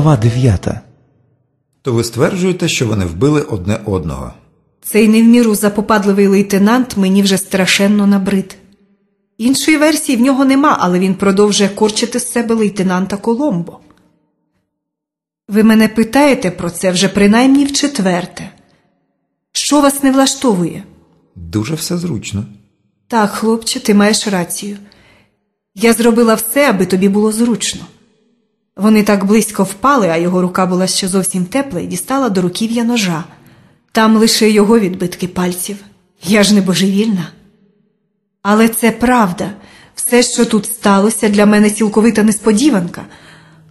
Глава дев'ята. То ви стверджуєте, що вони вбили одне одного. Цей не в міру запопадливий лейтенант мені вже страшенно набрид. Іншої версії в нього нема, але він продовжує корчити з себе лейтенанта Коломбо. Ви мене питаєте про це вже принаймні в четверте. Що вас не влаштовує? Дуже все зручно. Так, хлопче, ти маєш рацію. Я зробила все, аби тобі було зручно. Вони так близько впали, а його рука була ще зовсім тепла і дістала до руків'я ножа. Там лише його відбитки пальців. Я ж не божевільна. Але це правда. Все, що тут сталося, для мене цілковита несподіванка.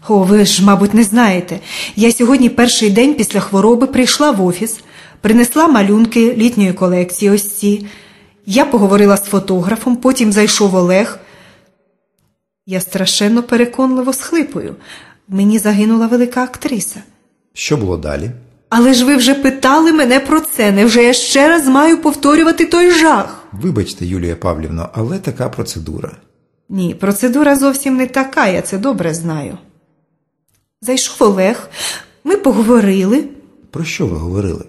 О, ви ж, мабуть, не знаєте. Я сьогодні перший день після хвороби прийшла в офіс, принесла малюнки літньої колекції ось ці. Я поговорила з фотографом, потім зайшов Олег. Я страшенно переконливо схлипую. Мені загинула велика актриса. Що було далі? Але ж ви вже питали мене про це. Невже я ще раз маю повторювати той жах? Вибачте, Юлія Павлівно, але така процедура. Ні, процедура зовсім не така, я це добре знаю. Зайшов Олег, ми поговорили Про що ви говорили?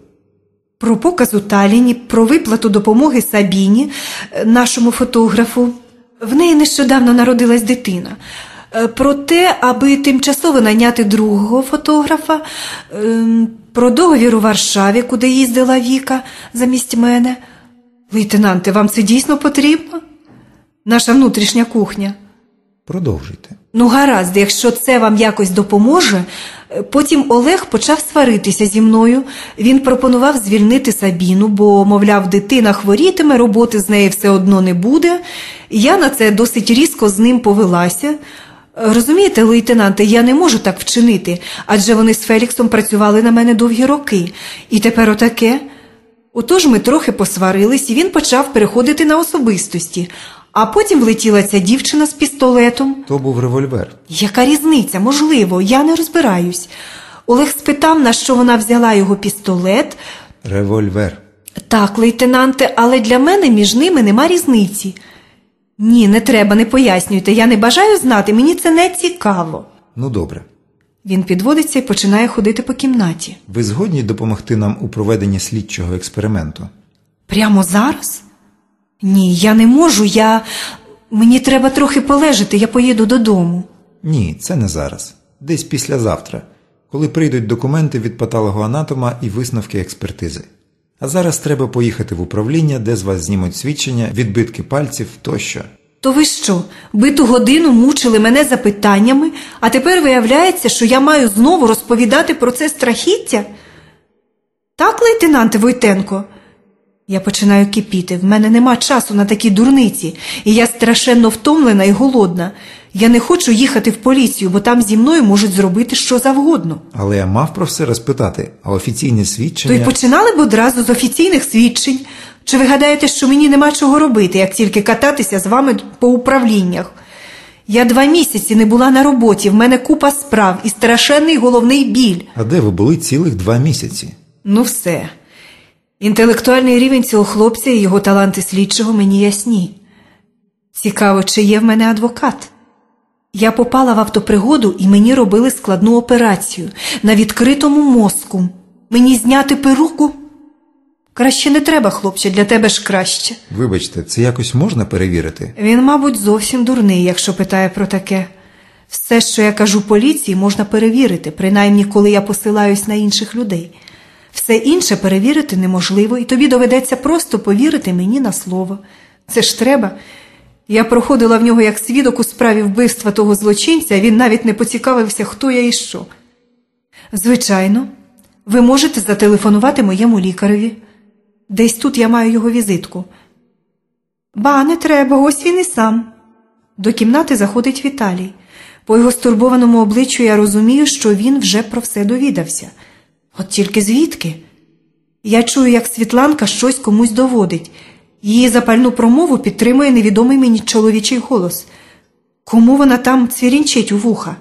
про показ у Таліні, про виплату допомоги Сабіні, е, нашому фотографу. В неї нещодавно народилась дитина. Е, Про те, аби тимчасово найняти другого фотографа, ем, про договір у Варшаві, куди їздила Віка замість мене. Лейтенанте, вам це дійсно потрібно? Наша внутрішня кухня. Продовжуйте. Ну, гаразд, якщо це вам якось допоможе. Потім Олег почав сваритися зі мною. Він пропонував звільнити Сабіну, бо, мовляв, дитина хворітиме, роботи з неї все одно не буде. Я на це досить різко з ним повелася. Розумієте, лейтенанте, я не можу так вчинити, адже вони з Феліксом працювали на мене довгі роки. І тепер отаке. Отож ми трохи посварились, і він почав переходити на особистості. А потім влетіла ця дівчина з пістолетом. То був револьвер. Яка різниця? Можливо, я не розбираюсь. Олег спитав, на що вона взяла його пістолет. Револьвер. Так, лейтенанте, але для мене між ними нема різниці. Ні, не треба, не пояснюйте. Я не бажаю знати, мені це не цікаво. Ну добре. Він підводиться і починає ходити по кімнаті. Ви згодні допомогти нам у проведенні слідчого експерименту? Прямо зараз? Ні, я не можу, я. Мені треба трохи полежати, я поїду додому. Ні, це не зараз. Десь післязавтра, коли прийдуть документи від патологоанатома і висновки експертизи. А зараз треба поїхати в управління, де з вас знімуть свідчення, відбитки пальців тощо. То ви що, биту годину мучили мене запитаннями, а тепер виявляється, що я маю знову розповідати про це страхіття? Так, лейтенанте Войтенко? Я починаю кипіти. В мене нема часу на такі дурниці, і я страшенно втомлена і голодна. Я не хочу їхати в поліцію, бо там зі мною можуть зробити що завгодно. Але я мав про все розпитати, а офіційні То й починали б одразу з офіційних свідчень. Чи ви гадаєте, що мені нема чого робити, як тільки кататися з вами по управліннях? Я два місяці не була на роботі, в мене купа справ і страшенний головний біль. А де ви були цілих два місяці? Ну все. Інтелектуальний рівень цього хлопця і його таланти слідчого мені ясні. Цікаво, чи є в мене адвокат. Я попала в автопригоду і мені робили складну операцію на відкритому мозку. Мені зняти перуку? Краще не треба, хлопче, для тебе ж краще. Вибачте, це якось можна перевірити? Він, мабуть, зовсім дурний, якщо питає про таке. Все, що я кажу поліції, можна перевірити, принаймні коли я посилаюсь на інших людей. Все інше перевірити неможливо, і тобі доведеться просто повірити мені на слово. Це ж треба. Я проходила в нього як свідок у справі вбивства того злочинця, він навіть не поцікавився, хто я і що. Звичайно, ви можете зателефонувати моєму лікареві. Десь тут я маю його візитку. Ба, не треба, ось він і сам. До кімнати заходить Віталій. По його стурбованому обличчю я розумію, що він вже про все довідався. От тільки звідки? Я чую, як Світланка щось комусь доводить. Її запальну промову підтримує невідомий мені чоловічий голос. Кому вона там цвірінчить у вуха?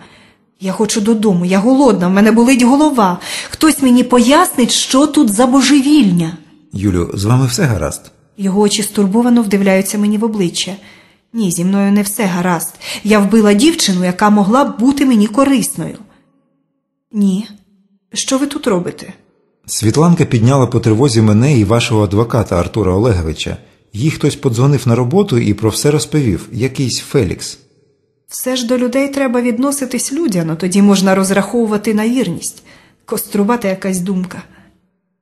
Я хочу додому, я голодна, в мене болить голова. Хтось мені пояснить, що тут за божевільня. Юлю, з вами все гаразд? Його очі стурбовано вдивляються мені в обличчя. Ні, зі мною не все гаразд. Я вбила дівчину, яка могла б бути мені корисною. Ні. Що ви тут робите? Світланка підняла по тривозі мене і вашого адвоката Артура Олеговича. Їй хтось подзвонив на роботу і про все розповів, якийсь Фелікс. Все ж до людей треба відноситись людяно, тоді можна розраховувати на вірність. Кострубата якась думка.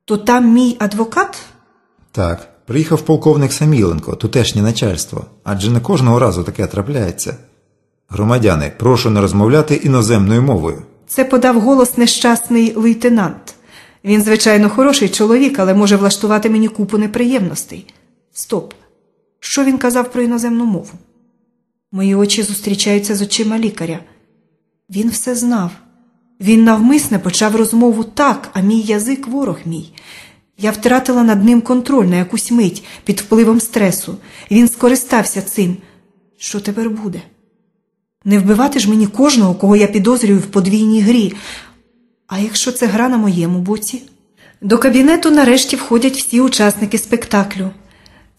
То там мій адвокат? Так, приїхав полковник Саміленко, тутешнє начальство, адже не кожного разу таке трапляється. Громадяни, прошу не розмовляти іноземною мовою. Це подав голос нещасний лейтенант. Він, звичайно, хороший чоловік, але може влаштувати мені купу неприємностей. Стоп. Що він казав про іноземну мову? Мої очі зустрічаються з очима лікаря. Він все знав. Він навмисне почав розмову так, а мій язик ворог мій. Я втратила над ним контроль на якусь мить під впливом стресу. Він скористався цим. Що тепер буде? Не вбивати ж мені кожного, кого я підозрюю в подвійній грі. А якщо це гра на моєму боці? До кабінету нарешті входять всі учасники спектаклю.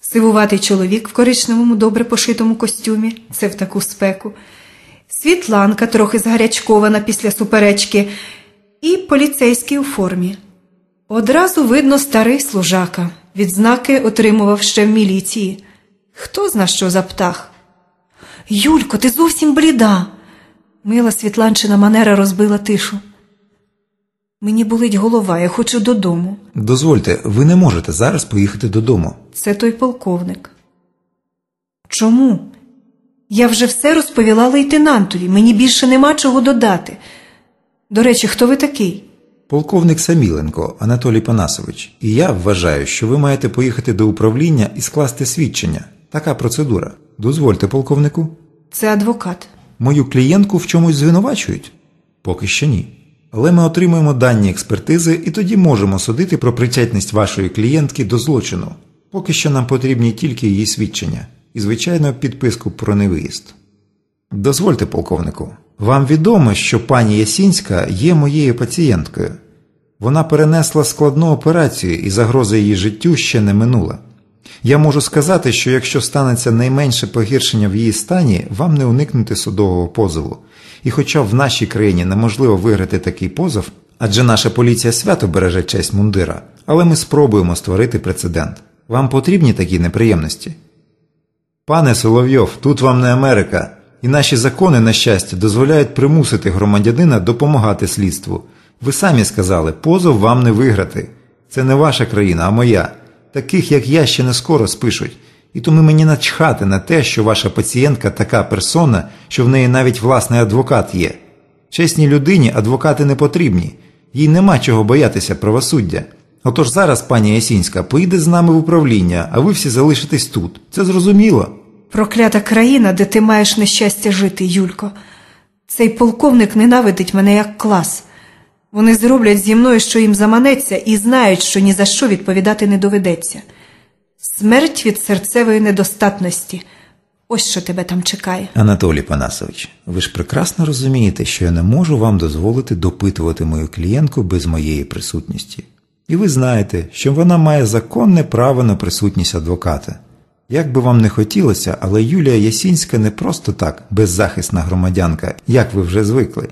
Сивуватий чоловік в коричневому добре пошитому костюмі це в таку спеку, світланка трохи згарячкована після суперечки, і поліцейський у формі. Одразу видно старий служака. Відзнаки отримував ще в міліції. Хто зна що за птах? Юлько, ти зовсім бліда. Мила Світланчина манера розбила тишу. Мені болить голова, я хочу додому. Дозвольте, ви не можете зараз поїхати додому. Це той полковник. Чому? Я вже все розповіла лейтенантові, мені більше нема чого додати. До речі, хто ви такий? Полковник Саміленко Анатолій Панасович, і я вважаю, що ви маєте поїхати до управління і скласти свідчення. Така процедура. Дозвольте, полковнику. Це адвокат. Мою клієнтку в чомусь звинувачують? Поки що ні. Але ми отримуємо дані експертизи і тоді можемо судити про причетність вашої клієнтки до злочину. Поки що нам потрібні тільки її свідчення і, звичайно, підписку про невиїзд. Дозвольте, полковнику, вам відомо, що пані Ясінська є моєю пацієнткою. Вона перенесла складну операцію і загроза її життю ще не минула. Я можу сказати, що якщо станеться найменше погіршення в її стані, вам не уникнути судового позову. І хоча в нашій країні неможливо виграти такий позов, адже наша поліція свято береже честь мундира, але ми спробуємо створити прецедент. Вам потрібні такі неприємності? Пане Соловйов, тут вам не Америка, і наші закони, на щастя, дозволяють примусити громадянина допомагати слідству. Ви самі сказали, позов вам не виграти. Це не ваша країна, а моя. Таких, як я, ще не скоро спишуть. І тому мені начхати на те, що ваша пацієнтка така персона, що в неї навіть власний адвокат є. Чесній людині адвокати не потрібні, їй нема чого боятися правосуддя. Отож зараз пані Ясінська поїде з нами в управління, а ви всі залишитесь тут. Це зрозуміло. Проклята країна, де ти маєш нещастя жити, Юлько. Цей полковник ненавидить мене як клас. Вони зроблять зі мною, що їм заманеться, і знають, що ні за що відповідати не доведеться. Смерть від серцевої недостатності. Ось що тебе там чекає. Анатолій Панасович, ви ж прекрасно розумієте, що я не можу вам дозволити допитувати мою клієнтку без моєї присутності. І ви знаєте, що вона має законне право на присутність адвоката. Як би вам не хотілося, але Юлія Ясінська не просто так беззахисна громадянка, як ви вже звикли.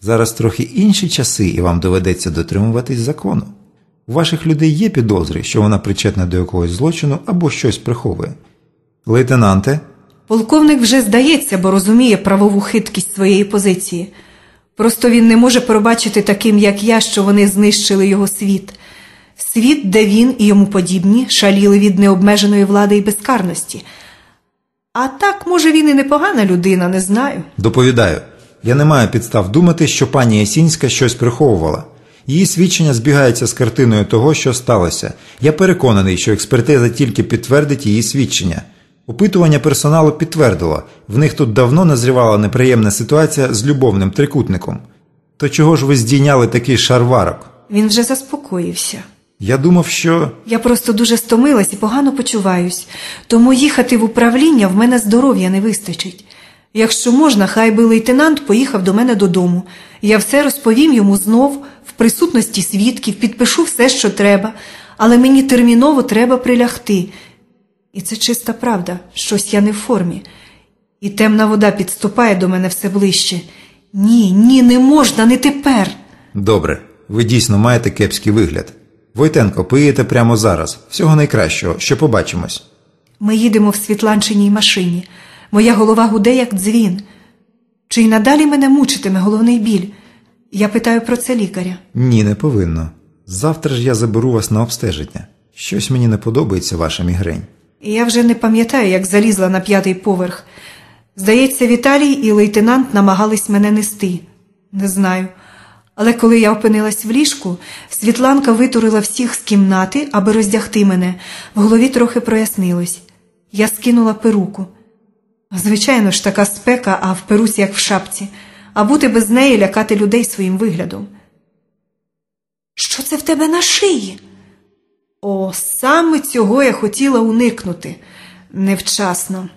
Зараз трохи інші часи, і вам доведеться дотримуватись закону. У ваших людей є підозри, що вона причетна до якогось злочину або щось приховує. Лейтенанте, Полковник вже здається, бо розуміє правову хиткість своєї позиції. Просто він не може пробачити таким, як я, що вони знищили його світ. Світ, де він і йому подібні шаліли від необмеженої влади і безкарності. А так, може, він і непогана людина, не знаю. доповідаю, я не маю підстав думати, що пані Ясінська щось приховувала. Її свідчення збігається з картиною того, що сталося. Я переконаний, що експертиза тільки підтвердить її свідчення. Опитування персоналу підтвердило, в них тут давно назрівала неприємна ситуація з любовним трикутником. То чого ж ви здійняли такий шарварок? Він вже заспокоївся. Я думав, що. Я просто дуже стомилась і погано почуваюсь, тому їхати в управління в мене здоров'я не вистачить. Якщо можна, хай би лейтенант поїхав до мене додому. Я все розповім йому знов, в присутності свідків, підпишу все, що треба, але мені терміново треба прилягти. І це чиста правда, щось я не в формі. І темна вода підступає до мене все ближче. Ні, ні, не можна, не тепер. Добре, ви дійсно маєте кепський вигляд. Войтенко, поїдете прямо зараз. Всього найкращого, що побачимось. Ми їдемо в світланчиній машині. Моя голова гуде, як дзвін. Чи й надалі мене мучитиме головний біль? Я питаю про це лікаря. Ні, не повинно. Завтра ж я заберу вас на обстеження. Щось мені не подобається ваша мігрень. Я вже не пам'ятаю, як залізла на п'ятий поверх. Здається, Віталій і лейтенант намагались мене нести. Не знаю. Але коли я опинилась в ліжку, Світланка витурила всіх з кімнати, аби роздягти мене. В голові трохи прояснилось. Я скинула перуку. Звичайно ж, така спека, а в перуці, як в шапці, а бути без неї лякати людей своїм виглядом. Що це в тебе на шиї? О, саме цього я хотіла уникнути. Невчасно.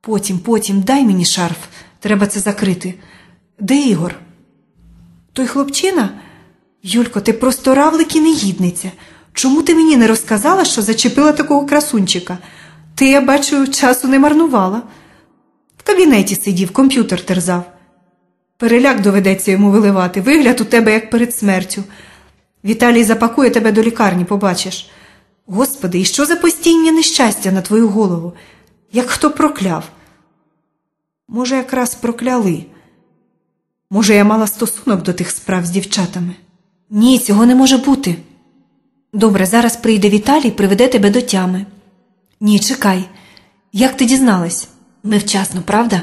Потім, потім, дай мені шарф, треба це закрити. Де Ігор? Той хлопчина? Юлько, ти просто равлик і негідниця. Чому ти мені не розказала, що зачепила такого красунчика? Ти, я бачу, часу не марнувала. В кабінеті сидів, комп'ютер терзав. Переляк доведеться йому виливати. Вигляд у тебе як перед смертю. Віталій запакує тебе до лікарні, побачиш. Господи, і що за постійні нещастя на твою голову? Як хто прокляв? Може, якраз прокляли. Може, я мала стосунок до тих справ з дівчатами? Ні, цього не може бути. Добре, зараз прийде Віталій приведе тебе до тями. Ні, чекай. Як ти дізналась? Невчасно, правда?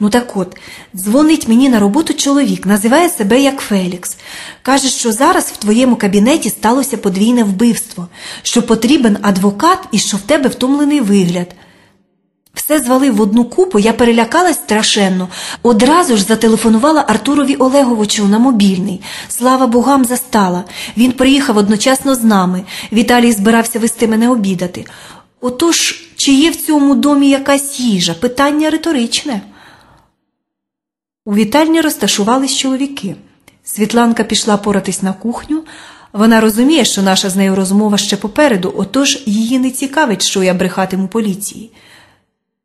Ну так от, дзвонить мені на роботу чоловік, називає себе як Фелікс. Каже, що зараз в твоєму кабінеті сталося подвійне вбивство, що потрібен адвокат і що в тебе втомлений вигляд. Все звалив в одну купу, я перелякалась страшенно. Одразу ж зателефонувала Артурові Олеговичу на мобільний. Слава богам, застала. Він приїхав одночасно з нами. Віталій збирався вести мене обідати. Отож, чи є в цьому домі якась їжа? Питання риторичне. У вітальні розташувались чоловіки. Світланка пішла поратись на кухню. Вона розуміє, що наша з нею розмова ще попереду, отож її не цікавить, що я брехатиму поліції.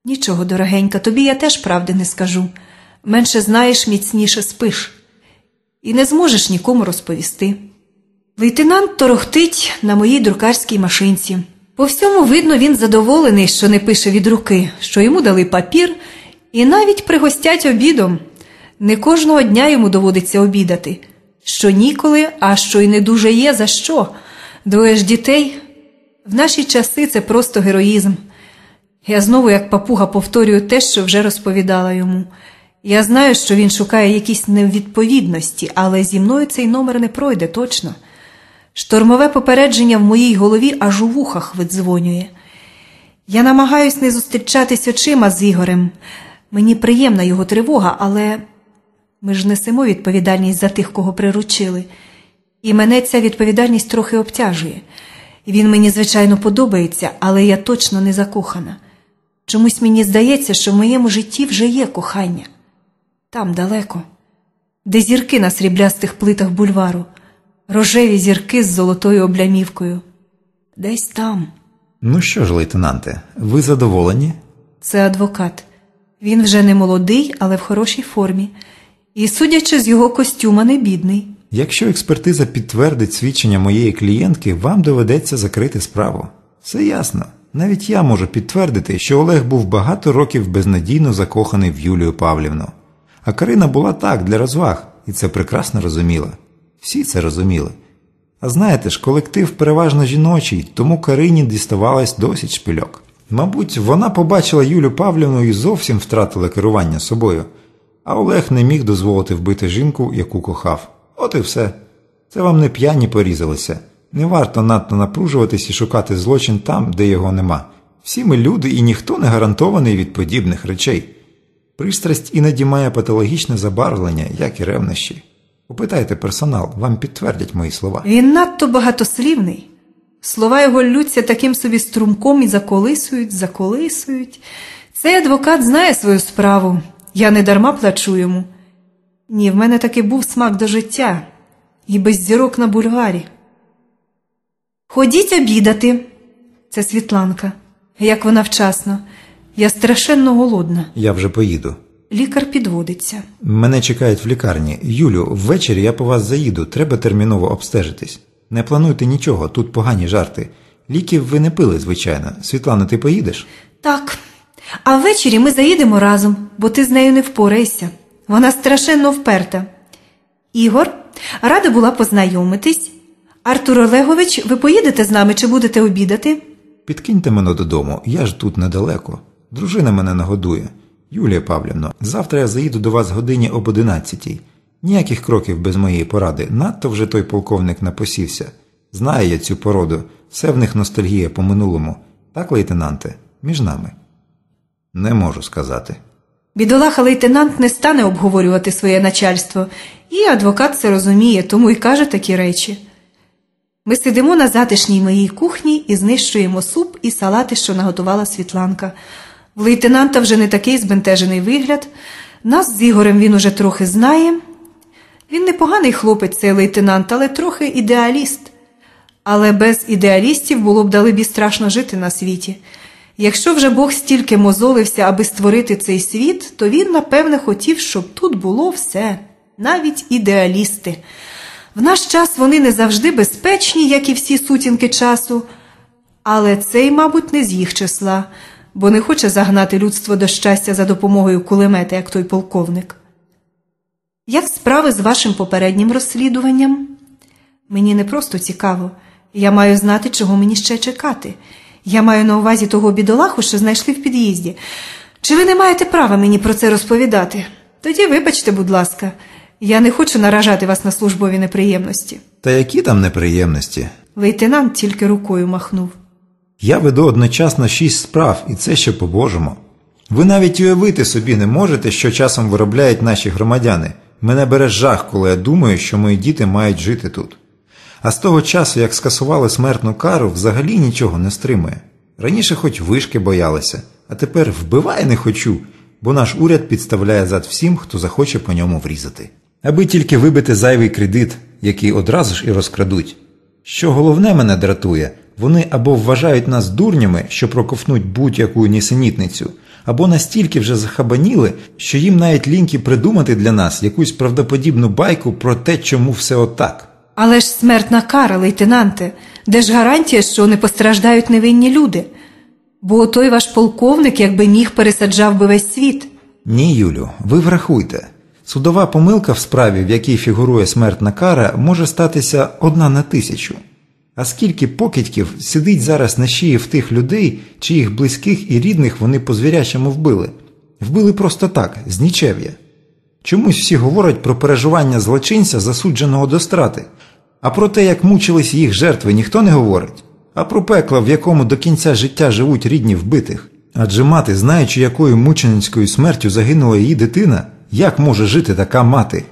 Нічого, дорогенька, тобі я теж правди не скажу. Менше знаєш, міцніше спиш. І не зможеш нікому розповісти. Лейтенант торохтить на моїй друкарській машинці. По всьому видно, він задоволений, що не пише від руки, що йому дали папір і навіть пригостять обідом. Не кожного дня йому доводиться обідати. Що ніколи, а що й не дуже є, за що. Двоє ж дітей. В наші часи це просто героїзм. Я знову, як папуга, повторюю те, що вже розповідала йому. Я знаю, що він шукає якісь невідповідності, але зі мною цей номер не пройде точно. Штормове попередження в моїй голові аж у вухах видзвонює. Я намагаюсь не зустрічатись очима з Ігорем. Мені приємна його тривога, але ми ж несемо відповідальність за тих, кого приручили. І мене ця відповідальність трохи обтяжує. Він мені, звичайно, подобається, але я точно не закохана. Чомусь мені здається, що в моєму житті вже є кохання. Там далеко, де зірки на сріблястих плитах бульвару, рожеві зірки з золотою облямівкою. Десь там. Ну що ж, лейтенанте, ви задоволені? Це адвокат. Він вже не молодий, але в хорошій формі. І, судячи з його костюма, не бідний. Якщо експертиза підтвердить свідчення моєї клієнтки, вам доведеться закрити справу. Все ясно. Навіть я можу підтвердити, що Олег був багато років безнадійно закоханий в Юлію Павлівну. А Карина була так для розваг, і це прекрасно розуміла. Всі це розуміли. А знаєте ж, колектив переважно жіночий, тому Карині діставалось досить шпильок. Мабуть, вона побачила Юлю Павлівну і зовсім втратила керування собою, а Олег не міг дозволити вбити жінку, яку кохав. От і все. Це вам не п'яні порізалися. Не варто надто напружуватись і шукати злочин там, де його нема. Всі ми люди, і ніхто не гарантований від подібних речей. Пристрасть іноді має патологічне забарвлення, як і ревнощі. Попитайте персонал, вам підтвердять мої слова. Він надто багатослівний. Слова його ллються таким собі струмком і заколисують, заколисують. Цей адвокат знає свою справу. Я не дарма плачу йому. Ні, в мене таки був смак до життя і без зірок на бульварі. Ходіть обідати. Це Світланка. Як вона вчасно. Я страшенно голодна. Я вже поїду. Лікар підводиться. Мене чекають в лікарні. Юлю, ввечері я по вас заїду, треба терміново обстежитись. Не плануйте нічого, тут погані жарти. Ліків ви не пили, звичайно. Світлана, ти поїдеш? Так. А ввечері ми заїдемо разом, бо ти з нею не впораєшся. Вона страшенно вперта. Ігор, рада була познайомитись. Артур Олегович, ви поїдете з нами чи будете обідати? Підкиньте мене додому, я ж тут недалеко. Дружина мене нагодує. Юлія Павлівно, завтра я заїду до вас годині об одинадцятій. Ніяких кроків без моєї поради. Надто вже той полковник напосівся. Знаю я цю породу, все в них ностальгія по минулому. Так, лейтенанте, між нами. Не можу сказати. Бідолаха лейтенант не стане обговорювати своє начальство, і адвокат це розуміє, тому й каже такі речі. Ми сидимо на затишній моїй кухні і знищуємо суп і салати, що наготувала Світланка. В лейтенанта вже не такий збентежений вигляд. Нас з Ігорем він уже трохи знає. Він непоганий хлопець, цей лейтенант, але трохи ідеаліст. Але без ідеалістів було б далебі страшно жити на світі. Якщо вже Бог стільки мозолився, аби створити цей світ, то він, напевне, хотів, щоб тут було все, навіть ідеалісти. В наш час вони не завжди безпечні, як і всі сутінки часу, але цей, мабуть, не з їх числа, бо не хоче загнати людство до щастя за допомогою кулемета, як той полковник. Як справи з вашим попереднім розслідуванням? Мені не просто цікаво. Я маю знати, чого мені ще чекати. Я маю на увазі того бідолаху, що знайшли в під'їзді. Чи ви не маєте права мені про це розповідати? Тоді вибачте, будь ласка, я не хочу наражати вас на службові неприємності. Та які там неприємності? Лейтенант тільки рукою махнув. Я веду одночасно шість справ, і це ще по-божому. Ви навіть уявити собі не можете, що часом виробляють наші громадяни. Мене бере жах, коли я думаю, що мої діти мають жити тут. А з того часу, як скасували смертну кару, взагалі нічого не стримує. Раніше хоч вишки боялися, а тепер вбивай не хочу, бо наш уряд підставляє зад всім, хто захоче по ньому врізати. Аби тільки вибити зайвий кредит, який одразу ж і розкрадуть. Що головне мене дратує, вони або вважають нас дурнями, що проковнуть будь-яку нісенітницю, або настільки вже захабаніли, що їм навіть ліньки придумати для нас якусь правдоподібну байку про те, чому все отак. Але ж смертна кара, лейтенанте, де ж гарантія, що не постраждають невинні люди? Бо той ваш полковник, якби міг, пересаджав би весь світ. Ні, Юлю, ви врахуйте. Судова помилка в справі, в якій фігурує смертна кара, може статися одна на тисячу. А скільки покидьків сидить зараз на шиї в тих людей, чиїх близьких і рідних вони по звірячому вбили? Вбили просто так, з нічев'я. Чомусь всі говорять про переживання злочинця, засудженого до страти, а про те, як мучились їх жертви, ніхто не говорить, а про пекло, в якому до кінця життя живуть рідні вбитих. Адже мати, знаючи, якою мученицькою смертю загинула її дитина, як може жити така мати?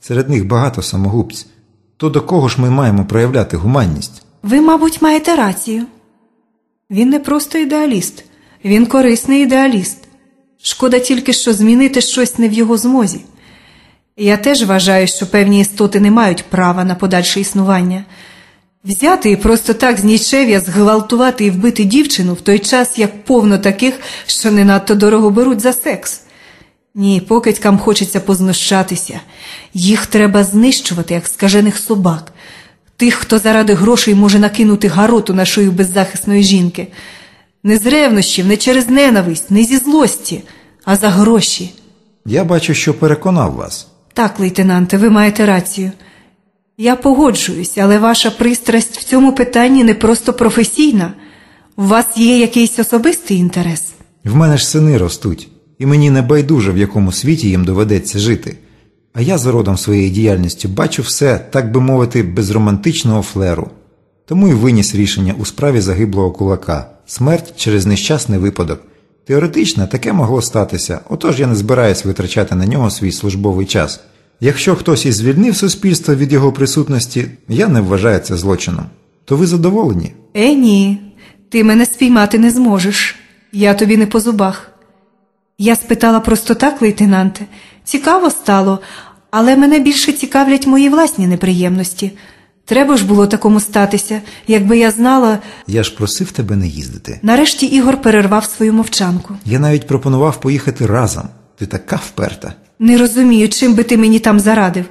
Серед них багато самогубців. То до кого ж ми маємо проявляти гуманність? Ви, мабуть, маєте рацію. Він не просто ідеаліст, він корисний ідеаліст. Шкода тільки, що змінити щось не в його змозі. Я теж вважаю, що певні істоти не мають права на подальше існування. Взяти і просто так з нічев'я зґвалтувати і вбити дівчину в той час, як повно таких, що не надто дорого беруть за секс. Ні, покидькам хочеться познущатися. Їх треба знищувати, як скажених собак. Тих, хто заради грошей може накинути гароту на шию беззахисної жінки. Не з ревнощів, не через ненависть, не зі злості, а за гроші. Я бачу, що переконав вас. Так, лейтенанте, ви маєте рацію. Я погоджуюсь, але ваша пристрасть в цьому питанні не просто професійна. У вас є якийсь особистий інтерес. В мене ж сини ростуть, і мені не байдуже, в якому світі їм доведеться жити. А я за родом своєї діяльності бачу все, так би мовити, без романтичного флеру. Тому й виніс рішення у справі загиблого кулака смерть через нещасний випадок. Теоретично таке могло статися, отож я не збираюсь витрачати на нього свій службовий час. Якщо хтось і звільнив суспільство від його присутності, я не вважаю це злочином. То ви задоволені? Е, ні, ти мене спіймати не зможеш. Я тобі не по зубах. Я спитала просто так, лейтенанте. Цікаво стало, але мене більше цікавлять мої власні неприємності. Треба ж було такому статися, якби я знала. Я ж просив тебе не їздити. Нарешті Ігор перервав свою мовчанку. Я навіть пропонував поїхати разом. Ти така вперта. Не розумію, чим би ти мені там зарадив.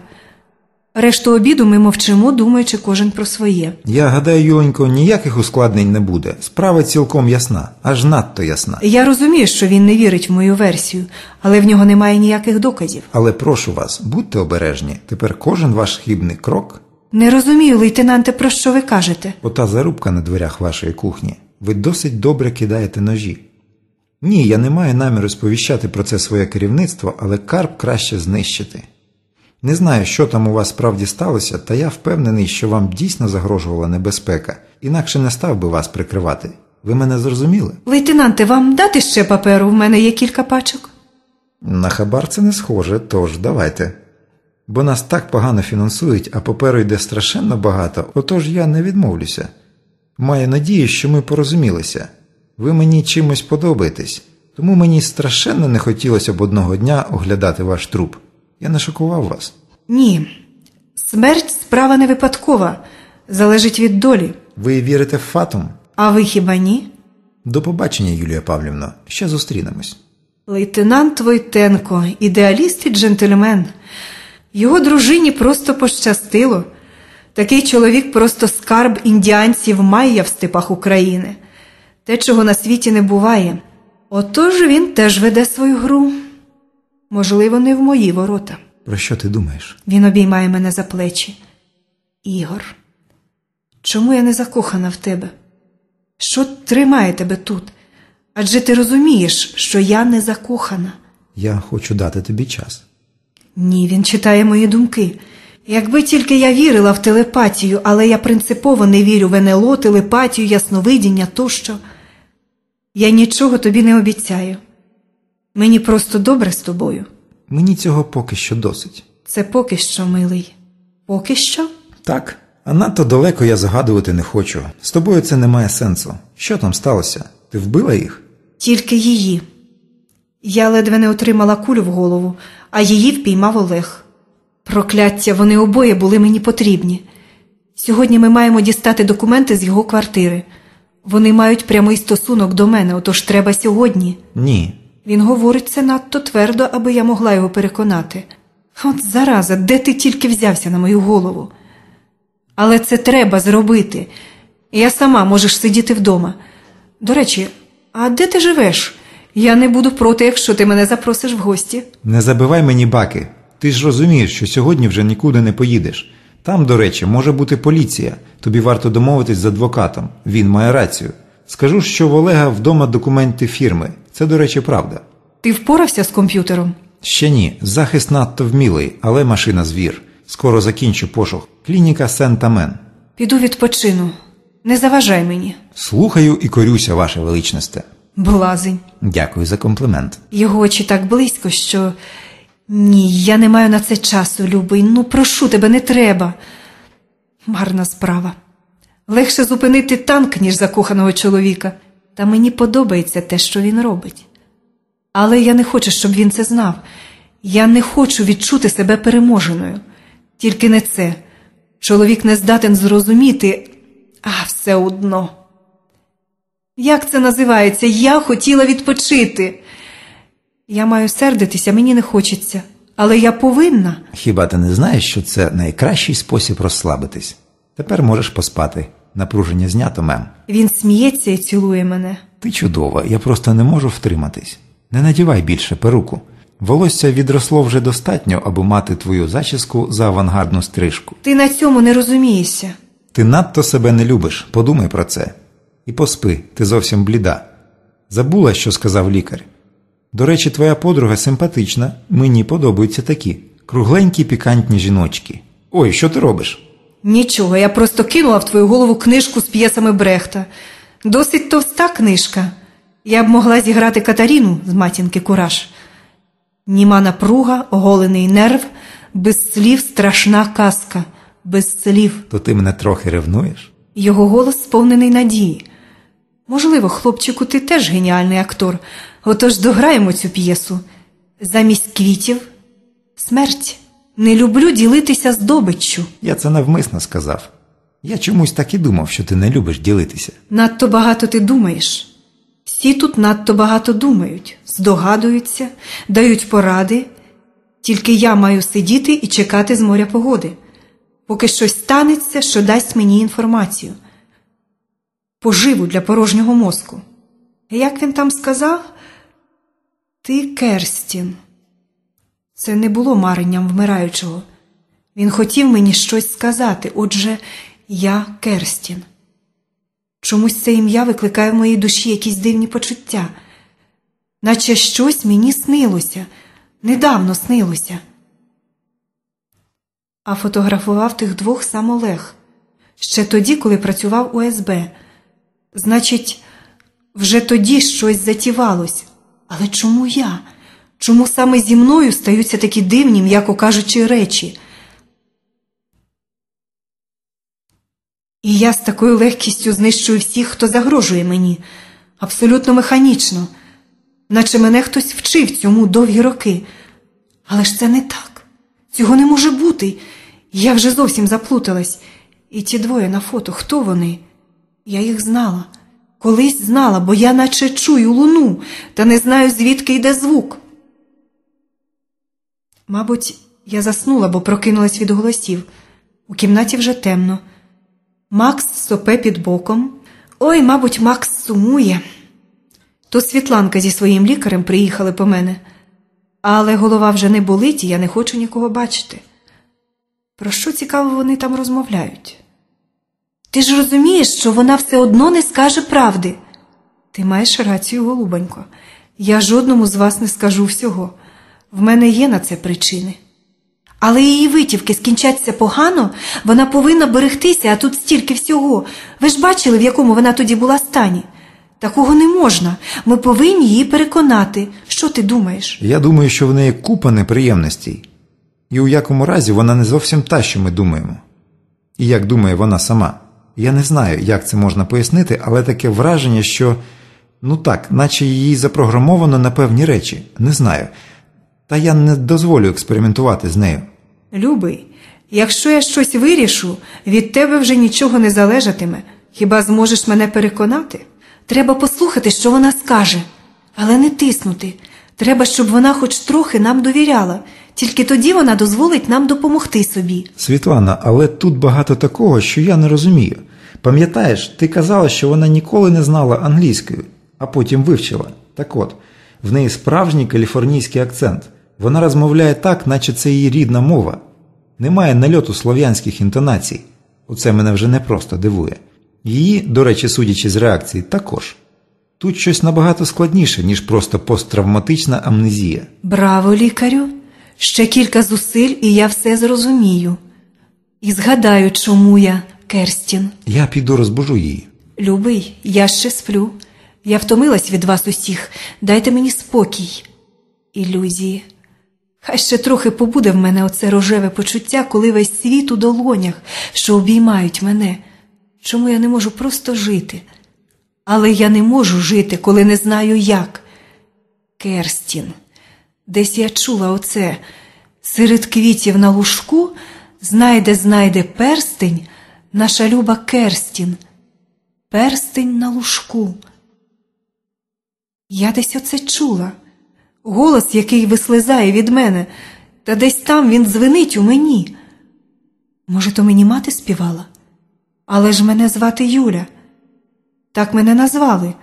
Решту обіду ми мовчимо, думаючи кожен про своє. Я гадаю, Юленько, ніяких ускладнень не буде. Справа цілком ясна, аж надто ясна. Я розумію, що він не вірить в мою версію, але в нього немає ніяких доказів. Але прошу вас, будьте обережні. Тепер кожен ваш хибний крок Не розумію, лейтенанте, про що ви кажете. Ота зарубка на дверях вашої кухні. Ви досить добре кидаєте ножі. Ні, я не маю наміру сповіщати про це своє керівництво, але карп краще знищити. Не знаю, що там у вас справді сталося, та я впевнений, що вам дійсно загрожувала небезпека, інакше не став би вас прикривати. Ви мене зрозуміли? Лейтенанте, вам дати ще паперу? В мене є кілька пачок. На хабар це не схоже, тож давайте. Бо нас так погано фінансують, а паперу йде страшенно багато, отож я не відмовлюся. Маю надію, що ми порозумілися. Ви мені чимось подобаєтесь, тому мені страшенно не хотілося б одного дня оглядати ваш труп. Я не шокував вас. Ні. Смерть справа не випадкова, залежить від долі. Ви вірите в фатум? А ви хіба ні? До побачення, Юлія Павлівна. Ще зустрінемось. Лейтенант Войтенко, ідеаліст і джентльмен. Його дружині просто пощастило. Такий чоловік просто скарб індіанців майя в степах України. Те, чого на світі не буває. Отож він теж веде свою гру. Можливо, не в мої ворота. Про що ти думаєш? Він обіймає мене за плечі. Ігор, чому я не закохана в тебе? Що тримає тебе тут? Адже ти розумієш, що я не закохана. Я хочу дати тобі час. Ні, він читає мої думки. Якби тільки я вірила в телепатію, але я принципово не вірю в НЛО, телепатію, ясновидіння тощо. Я нічого тобі не обіцяю. Мені просто добре з тобою. Мені цього поки що досить. Це поки що, милий. Поки що? Так, а надто далеко я загадувати не хочу. З тобою це не має сенсу. Що там сталося? Ти вбила їх? Тільки її. Я ледве не отримала кулю в голову, а її впіймав Олег. Прокляття, вони обоє були мені потрібні. Сьогодні ми маємо дістати документи з його квартири. Вони мають прямий стосунок до мене, отож треба сьогодні. Ні. Він говорить це надто твердо, аби я могла його переконати. От зараза, де ти тільки взявся на мою голову? Але це треба зробити. Я сама можеш сидіти вдома. До речі, а де ти живеш? Я не буду проти, якщо ти мене запросиш в гості. Не забивай мені баки. Ти ж розумієш, що сьогодні вже нікуди не поїдеш. Там, до речі, може бути поліція. Тобі варто домовитись з адвокатом. Він має рацію. Скажу, що в Олега вдома документи фірми. Це, до речі, правда. Ти впорався з комп'ютером? Ще ні. Захист надто вмілий, але машина звір. Скоро закінчу пошук. Клініка Сент-Амен. Піду відпочину. Не заважай мені. Слухаю і корюся, ваше величносте. Блазень. Дякую за комплімент. Його очі так близько, що. Ні, я не маю на це часу, любий. Ну, прошу тебе, не треба. Марна справа. Легше зупинити танк, ніж закоханого чоловіка. Та мені подобається те, що він робить. Але я не хочу, щоб він це знав. Я не хочу відчути себе переможеною. Тільки не це. Чоловік не здатен зрозуміти, а все одно. Як це називається? Я хотіла відпочити. Я маю сердитися, мені не хочеться, але я повинна. Хіба ти не знаєш, що це найкращий спосіб розслабитись? Тепер можеш поспати. Напруження знято, мем. Він сміється і цілує мене. Ти чудова, я просто не можу втриматись. Не надівай більше перуку. Волосся відросло вже достатньо, аби мати твою зачіску за авангардну стрижку. Ти на цьому не розумієшся. Ти надто себе не любиш, подумай про це. І поспи, ти зовсім бліда. Забула, що сказав лікар. До речі, твоя подруга симпатична, мені подобаються такі кругленькі пікантні жіночки. Ой, що ти робиш? Нічого, я просто кинула в твою голову книжку з п'єсами Брехта. Досить товста книжка. Я б могла зіграти Катаріну з матінки Кураж. Німа напруга, оголений нерв, без слів страшна казка, без слів. То ти мене трохи ревнуєш? Його голос сповнений надії. Можливо, хлопчику, ти теж геніальний актор. Отож дограємо цю п'єсу. Замість квітів смерть. Не люблю ділитися здобиччю. Я це навмисно сказав. Я чомусь так і думав, що ти не любиш ділитися. Надто багато ти думаєш. Всі тут надто багато думають. здогадуються, дають поради. Тільки я маю сидіти і чекати з моря погоди, поки щось станеться, що дасть мені інформацію. Поживу для порожнього мозку. Як він там сказав? Ти Керстін. Це не було маренням вмираючого. Він хотів мені щось сказати, отже, я Керстін. Чомусь це ім'я викликає в моїй душі якісь дивні почуття, наче щось мені снилося, недавно снилося. А фотографував тих двох сам Олег ще тоді, коли працював у СБ. Значить, вже тоді щось затівалось. Але чому я? Чому саме зі мною стаються такі дивні, м'яко кажучи, речі? І я з такою легкістю знищую всіх, хто загрожує мені, абсолютно механічно, наче мене хтось вчив цьому довгі роки. Але ж це не так. Цього не може бути. Я вже зовсім заплуталась. І ті двоє на фото, хто вони? Я їх знала. Колись знала, бо я наче чую луну, та не знаю, звідки йде звук. Мабуть, я заснула, бо прокинулась від голосів. У кімнаті вже темно. Макс сопе під боком. Ой, мабуть, Макс сумує. То Світланка зі своїм лікарем приїхали по мене, але голова вже не болить, і я не хочу нікого бачити. Про що цікаво вони там розмовляють? Ти ж розумієш, що вона все одно не скаже правди. Ти маєш рацію, голубонько. Я жодному з вас не скажу всього. В мене є на це причини. Але її витівки скінчаться погано, вона повинна берегтися, а тут стільки всього. Ви ж бачили, в якому вона тоді була стані. Такого не можна. Ми повинні її переконати. Що ти думаєш? Я думаю, що в неї купа неприємностей. І у якому разі вона не зовсім та, що ми думаємо. І як думає вона сама. Я не знаю, як це можна пояснити, але таке враження, що ну так, наче її запрограмовано на певні речі, не знаю. Та я не дозволю експериментувати з нею. Любий, якщо я щось вирішу, від тебе вже нічого не залежатиме. Хіба зможеш мене переконати? Треба послухати, що вона скаже, але не тиснути. Треба, щоб вона хоч трохи нам довіряла, тільки тоді вона дозволить нам допомогти собі. Світлана, але тут багато такого, що я не розумію. Пам'ятаєш, ти казала, що вона ніколи не знала англійської, а потім вивчила. Так от, в неї справжній каліфорнійський акцент. Вона розмовляє так, наче це її рідна мова. Немає нальоту слов'янських інтонацій. Оце мене вже не просто дивує. Її, до речі, судячи з реакції, також. Тут щось набагато складніше, ніж просто посттравматична амнезія. Браво, лікарю! Ще кілька зусиль, і я все зрозумію. І згадаю, чому я Керстін. Я піду розбужу її. Любий, я ще сплю. Я втомилась від вас усіх. Дайте мені спокій. Ілюзії. Хай ще трохи побуде в мене оце рожеве почуття, коли весь світ у долонях, що обіймають мене. Чому я не можу просто жити? Але я не можу жити, коли не знаю як. Керстін. Десь я чула оце. Серед квітів на лужку знайде, знайде перстень наша люба Керстін. Перстень на лужку. Я десь оце чула. Голос, який вислизає від мене, та десь там він дзвенить у мені. Може, то мені мати співала? Але ж мене звати Юля. Так мене назвали.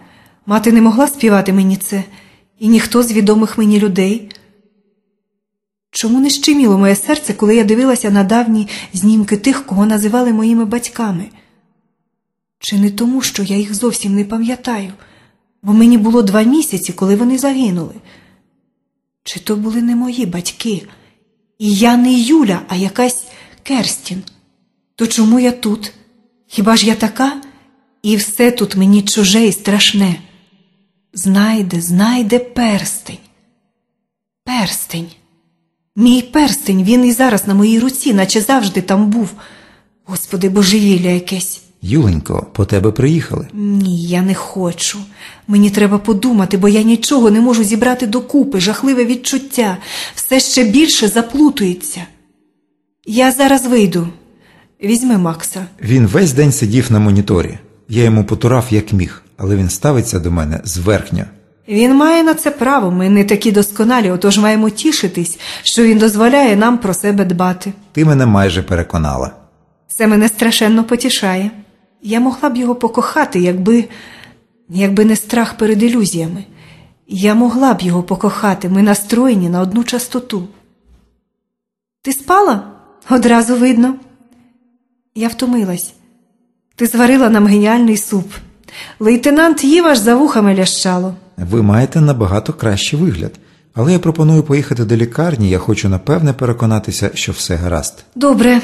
Мати не могла співати мені це, і ніхто з відомих мені людей. Чому не щеміло моє серце, коли я дивилася на давні знімки тих, кого називали моїми батьками? Чи не тому, що я їх зовсім не пам'ятаю, бо мені було два місяці, коли вони загинули? Чи то були не мої батьки? І я не Юля, а якась Керстін. То чому я тут? Хіба ж я така? І все тут мені чуже і страшне. Знайде, знайде перстень. Перстень. Мій перстень, він і зараз на моїй руці, наче завжди там був. Господи, божевілля якесь. Юленько, по тебе приїхали. Ні, я не хочу. Мені треба подумати, бо я нічого не можу зібрати докупи, жахливе відчуття, все ще більше заплутується. Я зараз вийду. Візьми Макса. Він весь день сидів на моніторі. Я йому потурав як міг, але він ставиться до мене зверхньо. Він має на це право, ми не такі досконалі, отож маємо тішитись, що він дозволяє нам про себе дбати. Ти мене майже переконала. Це мене страшенно потішає. Я могла б його покохати, якби, якби не страх перед ілюзіями. Я могла б його покохати, ми настроєні на одну частоту. Ти спала? Одразу видно. Я втомилась. Ти зварила нам геніальний суп. Лейтенант їв аж за вухами лящало. Ви маєте набагато кращий вигляд. Але я пропоную поїхати до лікарні, я хочу напевне переконатися, що все гаразд. Добре.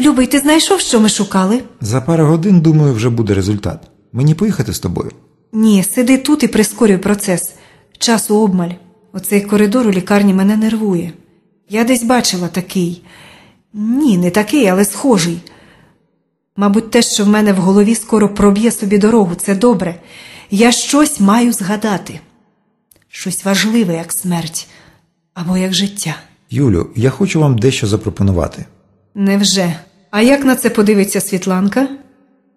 Любий, ти знайшов, що ми шукали? За пару годин, думаю, вже буде результат. Мені поїхати з тобою. Ні, сиди тут і прискорюй процес. Часу обмаль. Оцей коридор у лікарні мене нервує. Я десь бачила такий. Ні, не такий, але схожий. Мабуть, те, що в мене в голові скоро проб'є собі дорогу, це добре. Я щось маю згадати. Щось важливе, як смерть, або як життя. Юлю, я хочу вам дещо запропонувати. Невже? А як на це подивиться Світланка?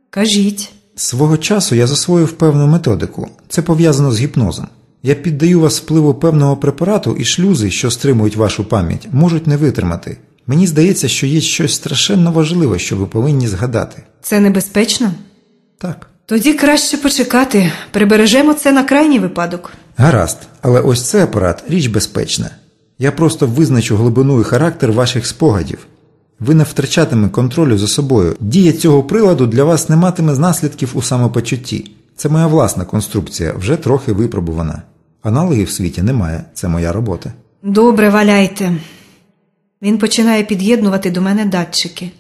Кажіть. Свого часу я засвоїв певну методику. Це пов'язано з гіпнозом. Я піддаю вас впливу певного препарату, і шлюзи, що стримують вашу пам'ять, можуть не витримати. Мені здається, що є щось страшенно важливе, що ви повинні згадати. Це небезпечно? Так. Тоді краще почекати. Прибережемо це на крайній випадок. Гаразд, але ось цей апарат річ безпечна. Я просто визначу глибину і характер ваших спогадів. Ви не втрачатиме контролю за собою. Дія цього приладу для вас не матиме наслідків у самопочутті. Це моя власна конструкція, вже трохи випробувана. Аналогів в світі немає, це моя робота. Добре, валяйте. Він починає під'єднувати до мене датчики.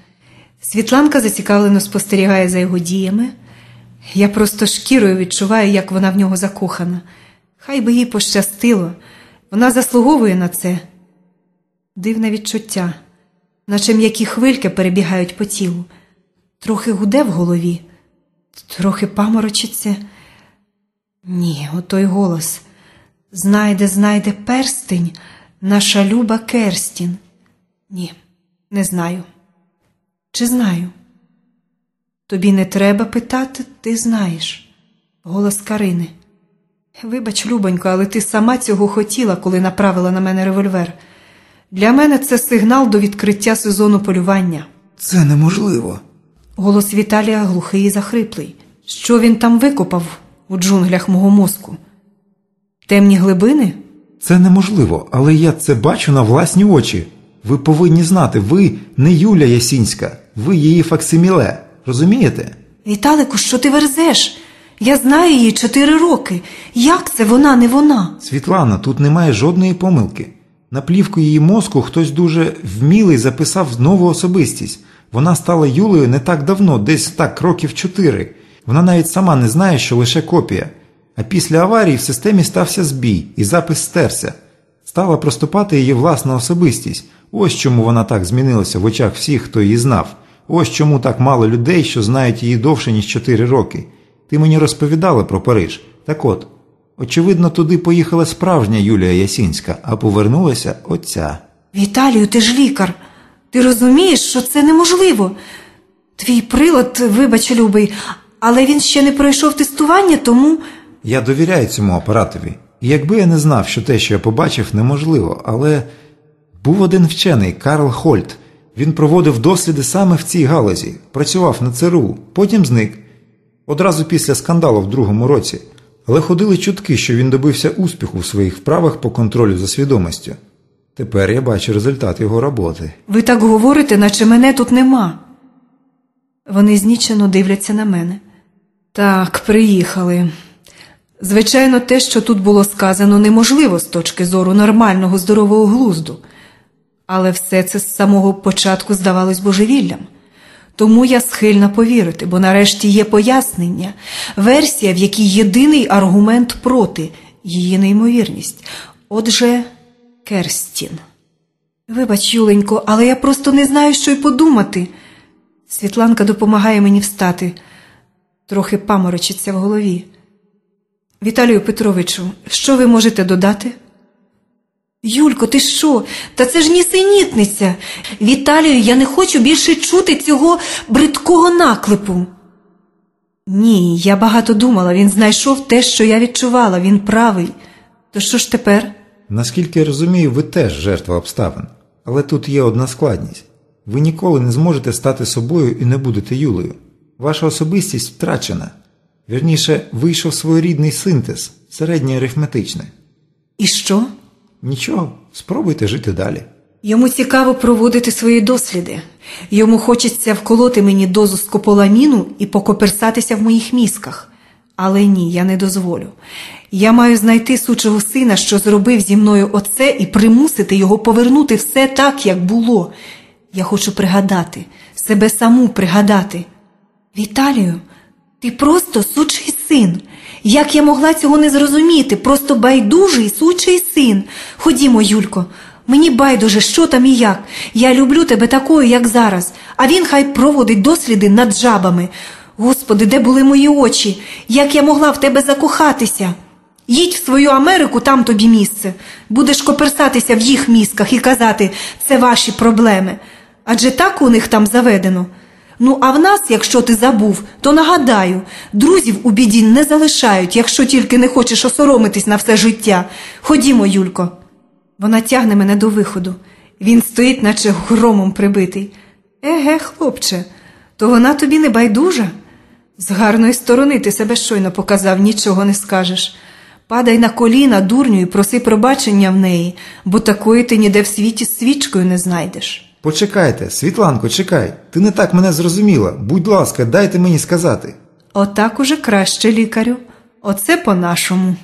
Світланка зацікавлено спостерігає за його діями. Я просто шкірою відчуваю, як вона в нього закохана. Хай би їй пощастило. Вона заслуговує на це. Дивне відчуття, наче м'які хвильки перебігають по тілу. Трохи гуде в голові, трохи паморочиться. Ні, отой голос. Знайде, знайде перстень, наша люба Керстін. Ні, не знаю. Чи знаю? Тобі не треба питати, ти знаєш. Голос Карини. Вибач, Любонько, але ти сама цього хотіла, коли направила на мене револьвер. Для мене це сигнал до відкриття сезону полювання. Це неможливо. Голос Віталія глухий і захриплий. Що він там викопав у джунглях мого мозку? Темні глибини? Це неможливо, але я це бачу на власні очі. Ви повинні знати, ви не Юля Ясінська, ви її факсиміле. Розумієте? Віталику, що ти верзеш? Я знаю її чотири роки. Як це вона, не вона? Світлана, тут немає жодної помилки. На плівку її мозку хтось дуже вмілий записав нову особистість. Вона стала Юлею не так давно, десь так років чотири. Вона навіть сама не знає, що лише копія. А після аварії в системі стався збій, і запис стерся. Стала проступати її власна особистість. Ось чому вона так змінилася в очах всіх, хто її знав. Ось чому так мало людей, що знають її довше, ніж чотири роки. Ти мені розповідала про Париж. Так от, очевидно, туди поїхала справжня Юлія Ясінська, а повернулася оця. Віталію, ти ж лікар. Ти розумієш, що це неможливо. Твій прилад, вибач, любий, але він ще не пройшов тестування, тому. Я довіряю цьому апаратові. Якби я не знав, що те, що я побачив, неможливо, але був один вчений Карл Хольт. Він проводив досліди саме в цій галузі, працював на ЦРУ, потім зник. Одразу після скандалу в другому році. Але ходили чутки, що він добився успіху в своїх вправах по контролю за свідомістю. Тепер я бачу результат його роботи. Ви так говорите, наче мене тут нема. Вони знічено дивляться на мене. Так, приїхали. Звичайно, те, що тут було сказано, неможливо з точки зору нормального здорового глузду. Але все це з самого початку здавалось божевіллям. Тому я схильна повірити, бо нарешті є пояснення, версія, в якій єдиний аргумент проти її неймовірність. Отже, Керстін. Вибач, Юленько, але я просто не знаю, що й подумати. Світланка допомагає мені встати, трохи паморочиться в голові. Віталію Петровичу, що ви можете додати? Юлько, ти що? Та це ж нісенітниця. Віталію, я не хочу більше чути цього бридкого наклепу. Ні, я багато думала, він знайшов те, що я відчувала, він правий. То що ж тепер? Наскільки я розумію, ви теж жертва обставин. Але тут є одна складність. Ви ніколи не зможете стати собою і не будете Юлею. Ваша особистість втрачена. Вірніше, вийшов своєрідний синтез, середнє арифметичне. І що? Нічого, спробуйте жити далі. Йому цікаво проводити свої досліди. Йому хочеться вколоти мені дозу скополаміну і покоперсатися в моїх мізках. Але ні, я не дозволю. Я маю знайти сучого сина, що зробив зі мною оце, і примусити його повернути все так, як було. Я хочу пригадати, себе саму пригадати. Віталію, ти просто сучий син. Як я могла цього не зрозуміти? Просто байдужий сучий син. Ходімо, Юлько, мені байдуже, що там і як. Я люблю тебе такою, як зараз, а він хай проводить досліди над жабами. Господи, де були мої очі? Як я могла в тебе закохатися? Їдь в свою Америку, там тобі місце. Будеш коперсатися в їх мізках і казати, це ваші проблеми. Адже так у них там заведено. Ну, а в нас, якщо ти забув, то нагадаю, друзів у біді не залишають, якщо тільки не хочеш осоромитись на все життя. Ходімо, Юлько. Вона тягне мене до виходу. Він стоїть, наче громом прибитий. Еге, хлопче, то вона тобі не байдужа? З гарної сторони ти себе щойно показав, нічого не скажеш. Падай на коліна, дурню, і проси пробачення в неї, бо такої ти ніде в світі свічкою не знайдеш. Почекайте, Світланко, чекай, ти не так мене зрозуміла. Будь ласка, дайте мені сказати. Отак уже краще, лікарю. Оце по-нашому.